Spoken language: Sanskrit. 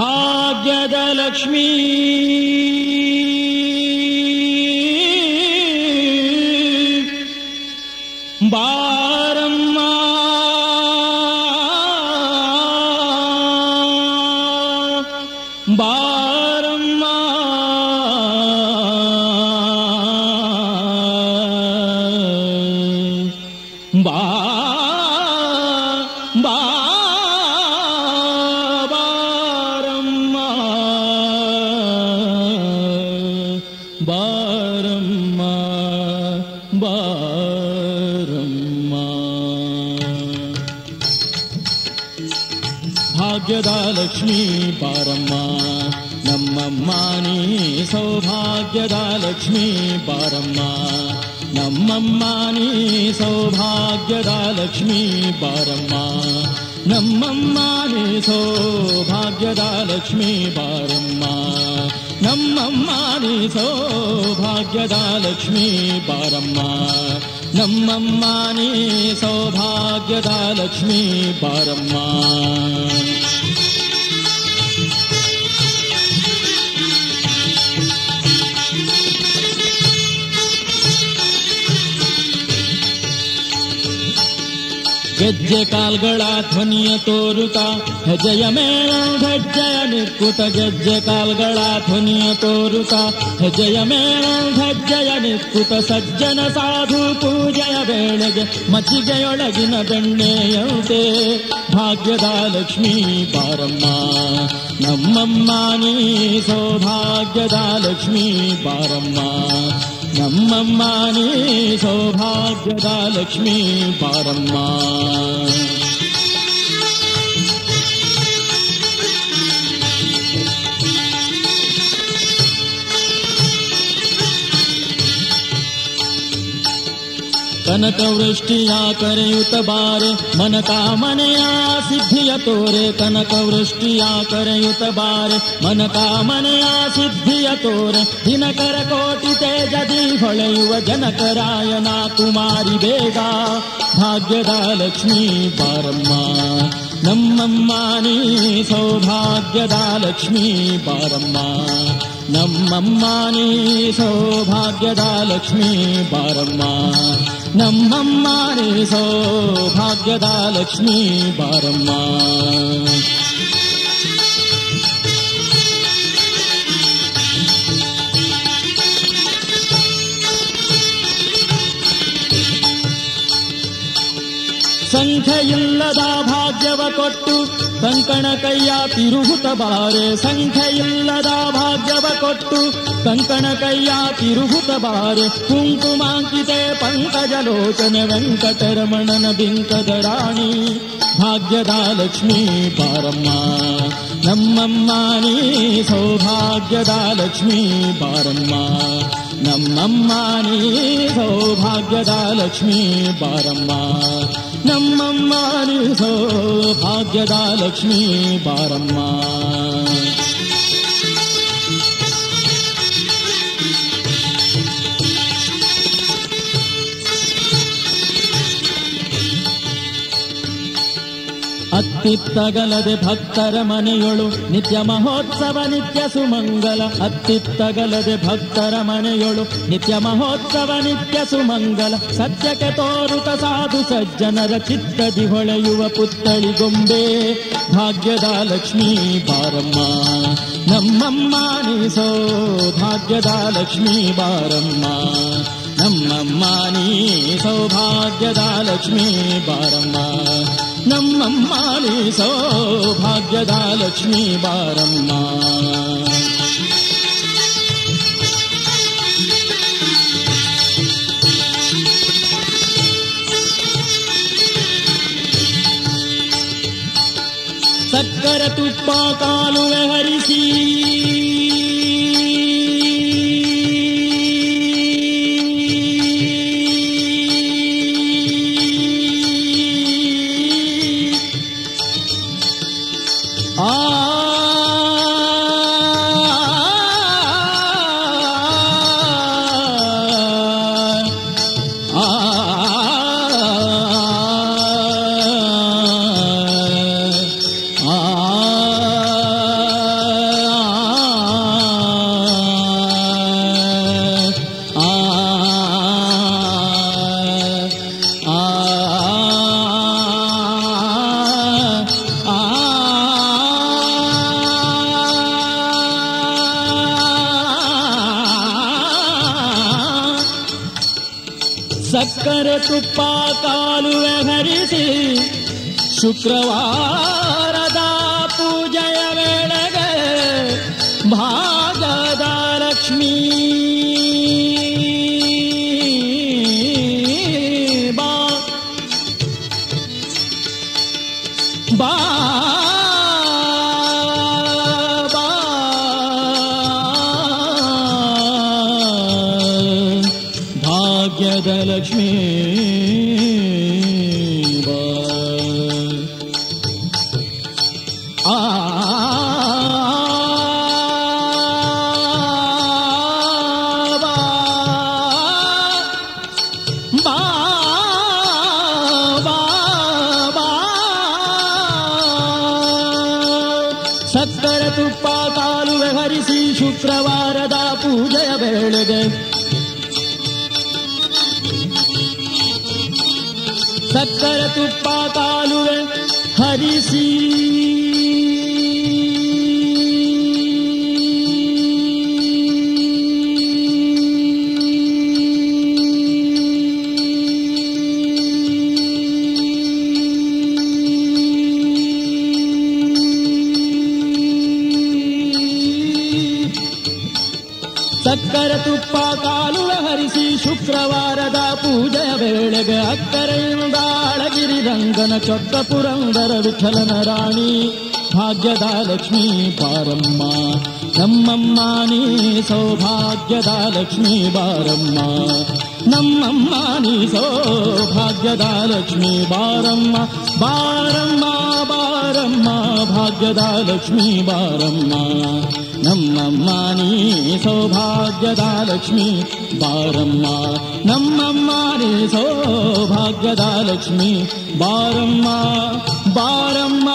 भाग्यदलक्ष्मी बारम्मा बार ಭಾಗ್ಯದ ಲಕ್ಷ್ಮೀ ಬಾರಮ್ಮ ನಮ್ಮಮ್ಮ ನೀ ಸೌಭಾಗ್ಯದ ಲಕ್ಷ್ಮೀ ಬಾರಮ್ಮ ನಮ್ಮಮ್ಮ ನೀ ಸೌಭಾಗ್ಯದ ಲಕ್ಷ್ಮೀ ಬಾರಮ್ಮ ನಮ್ಮಮ್ಮ ನೀ ಸೌಭಾಗ್ಯದ ಲಕ್ಷ್ಮೀ ಬಾರಮ್ಮ ನಮ್ಮಮ್ಮ ನೀ ಸೌಭಾಗ್ಯದ ಲಕ್ಷ್ಮೀ ಬಾರಮ್ಮ ನಮ್ಮಮ್ಮ ನೀ ಸೌಭಾಗ್ಯದ ಲಕ್ಷ್ಮೀ ಬಾರಮ್ಮ ಗೆಜ್ಜೆ ಕಾಲ್ಗಳ ಧ್ವನಿಯ ತೋರುತ ಹೆಜ್ಜೆಯ ಮೇಳ ಹೆಜ್ಜೆಯ ನಿಕ್ಕುತ ಗೆಜ್ಜೆ ಕಾಲ್ಗಳ ಧ್ವನಿಯ ತೋರುತ ಹೆಜ್ಜೆಯ ಮೇಳ ಹೆಜ್ಜೆಯ ನಿಕ್ಕುತ ಸಜ್ಜನ ಸಾಧು ಪೂಜೆಯ ವೇಳೆಗೆ ಮಜ್ಜಿಗೆಯೊಳಗಿನ ಬೆಣ್ಣೆಯಂತೆ ಭಾಗ್ಯದ ಲಕ್ಷ್ಮೀ ಬಾರಮ್ಮ ನಮ್ಮಮ್ಮ ನೀ ಸೌಭಾಗ್ಯದ ಲಕ್ಷ್ಮೀ ಬಾರಮ್ಮ నమ్మమ్మానే సౌభాగ్యదా లక్ష్మీ పారమ్మా कनक वृष्टि करयुत बार। मन कामनया सिद्धियतोरे कनक वृष्टिया करयुत बार। मन कामनया सिद्धि यतोरे दिनकर कोटिते यदि भळयुव जनकराय कुमारि बेगा। भाग्यदा लक्ष्मी बारम्मा नम्मम्मानी सौभाग्यदा लक्ष्मी बारम्मा। नम्मम्मानी सौभाग्यदा लक्ष्मी बारम्मा। ಸೌಭಾಗ್ಯದ ಲಕ್ಷ್ಮೀ ಬಾರಮ್ಮ ನಮ್ಮಮ್ಮ ನೀ ಸೌಭಾಗ್ಯದ ಲಕ್ಷ್ಮೀ ಬಾರಮ್ಮ ಸಂಖ್ಯೆಯಿಲ್ಲದ ಭಾಗ್ಯವ ಕೊಟ್ಟು ಕಂಕಣ ಕೈಯ ತಿರುಹುತ ಬಾರೆ ಸಂಖ್ಯೆಯಿಲ್ಲದ ಭಾಗ್ಯವ ಕೊಟ್ಟು ಕಂಕಣ ಕೈಯ ತಿರುಹುತ ಬಾರೆ ಕುಂಕುಮಾಂಕಿತೆ ಪಂಕಜಲೋಚನೆ ವೆಂಕಟರಮಣನ ಬಿಂಕದ ರಾಣಿ ಭಾಗ್ಯದ ಲಕ್ಷ್ಮೀ ಬಾರಮ್ಮ ನಮ್ಮಮ್ಮ ನೀ ಸೌಭಾಗ್ಯದ ಲಕ್ಷ್ಮೀ ಬಾರಮ್ಮ ನಮ್ಮಮ್ಮ ನೀ ಸೌಭಾಗ್ಯದ ಲಕ್ಷ್ಮೀ ಬಾರಮ್ಮ ನಮ್ಮಮ್ಮ ನೀ ಸೌಭಾಗ್ಯದ ಲಕ್ಷ್ಮೀ ಬಾರಮ್ಮ ಅತ್ತಿತ್ತಗಲದೆ ಭಕ್ತರ ಮನೆಯೊಳು ನಿತ್ಯ ಮಹೋತ್ಸವ ನಿತ್ಯ ಸುಮಂಗಲ ಅತ್ತಿತ್ತಗಲದೆ ಭಕ್ತರ ಮನೆಯೊಳು ನಿತ್ಯ ಮಹೋತ್ಸವ ನಿತ್ಯ ಸುಮಂಗಲ ಸತ್ಯಕ್ಕೆ ತೋರುತ ಸಾಧು ಸಜ್ಜನರ ಚಿತ್ತದಿ ಹೊಳೆಯುವ ಪುತ್ತಳಿ ಗೊಂಬೆ ಭಾಗ್ಯದ ಲಕ್ಷ್ಮೀ ಬಾರಮ್ಮ ನಮ್ಮಮ್ಮ ನೀಸೋ ಭಾಗ್ಯದ ಲಕ್ಷ್ಮೀ ಬಾರಮ್ಮ ನಮ್ಮಮ್ಮ ನೀ ಸೌಭಾಗ್ಯದ ಲಕ್ಷ್ಮೀ ಬಾರಮ್ಮ ನಮ್ಮಮ್ಮ ನೀ ಸೌಭಾಗ್ಯದ ಲಕ್ಷ್ಮೀ ಬಾರಮ್ಮ ಸಕ್ಕರ ತುಪ್ಪ ಕಾಲುವೆ ಹರಿಸಿ ಸಕ್ಕರೆ ತುಪ್ಪ ಕಾಲುವೆ ಹರಿಸಿ ಶುಕ್ರವಾರದ ಭಾಗ್ಯದ ಲಕ್ಷ್ಮೀ ಬಾ ಆ ಬಾ ಬಾ ಬಾ ಬಾ ಸಕ್ಕರೆ ತುಪ್ಪ ಕಾಲುವೆ ಹರಿಸಿ ಶುಕ್ರವಾರದ ಪೂಜೆಯ ವೇಳೆಗೆ ಸಕ್ಕರೆ ತುಪ್ಪ ಕಾಲುವೆ ಹರಿಸಿ ಸಕ್ಕರೆ ತುಪ್ಪ ಕಾಲುವೆ ಹರಿಸಿ ಶುಕ್ರವಾರದ ಪೂಜೆಯ ವೇಳೆಗೆ ಅಕ್ಕರೆಯಿಂದ ಅಳಗಿರಿ ರಂಗನ ಚೊಕ್ಕ ಪುರಂದರ ವಿಠಲನ ರಾಣಿ ಭಾಗ್ಯದ ಲಕ್ಷ್ಮೀ ಬಾರಮ್ಮ ನಮ್ಮಮ್ಮ ನೀ ಸೌಭಾಗ್ಯದ ಲಕ್ಷ್ಮೀ ಬಾರಮ್ಮ ನಮ್ಮಮ್ಮ ನೀ ಸೌಭಾಗ್ಯದ ಲಕ್ಷ್ಮೀ ಬಾರಮ್ಮ ಬಾರಮ್ಮ ಬಾರಮ್ಮ ಭಾಗ್ಯದ ಲಕ್ಷ್ಮೀ ಬಾರಮ್ಮ ನಮ್ಮಮ್ಮ ನೀ ಸೌಭಾಗ್ಯದ ಲಕ್ಷ್ಮೀ ಬಾರಮ್ಮ ನಮ್ಮಮ್ಮ ನೀ ಸೌಭಾಗ್ಯದ ಲಕ್ಷ್ಮೀ ಬಾರಮ್ಮ ಬಾರಮ್ಮ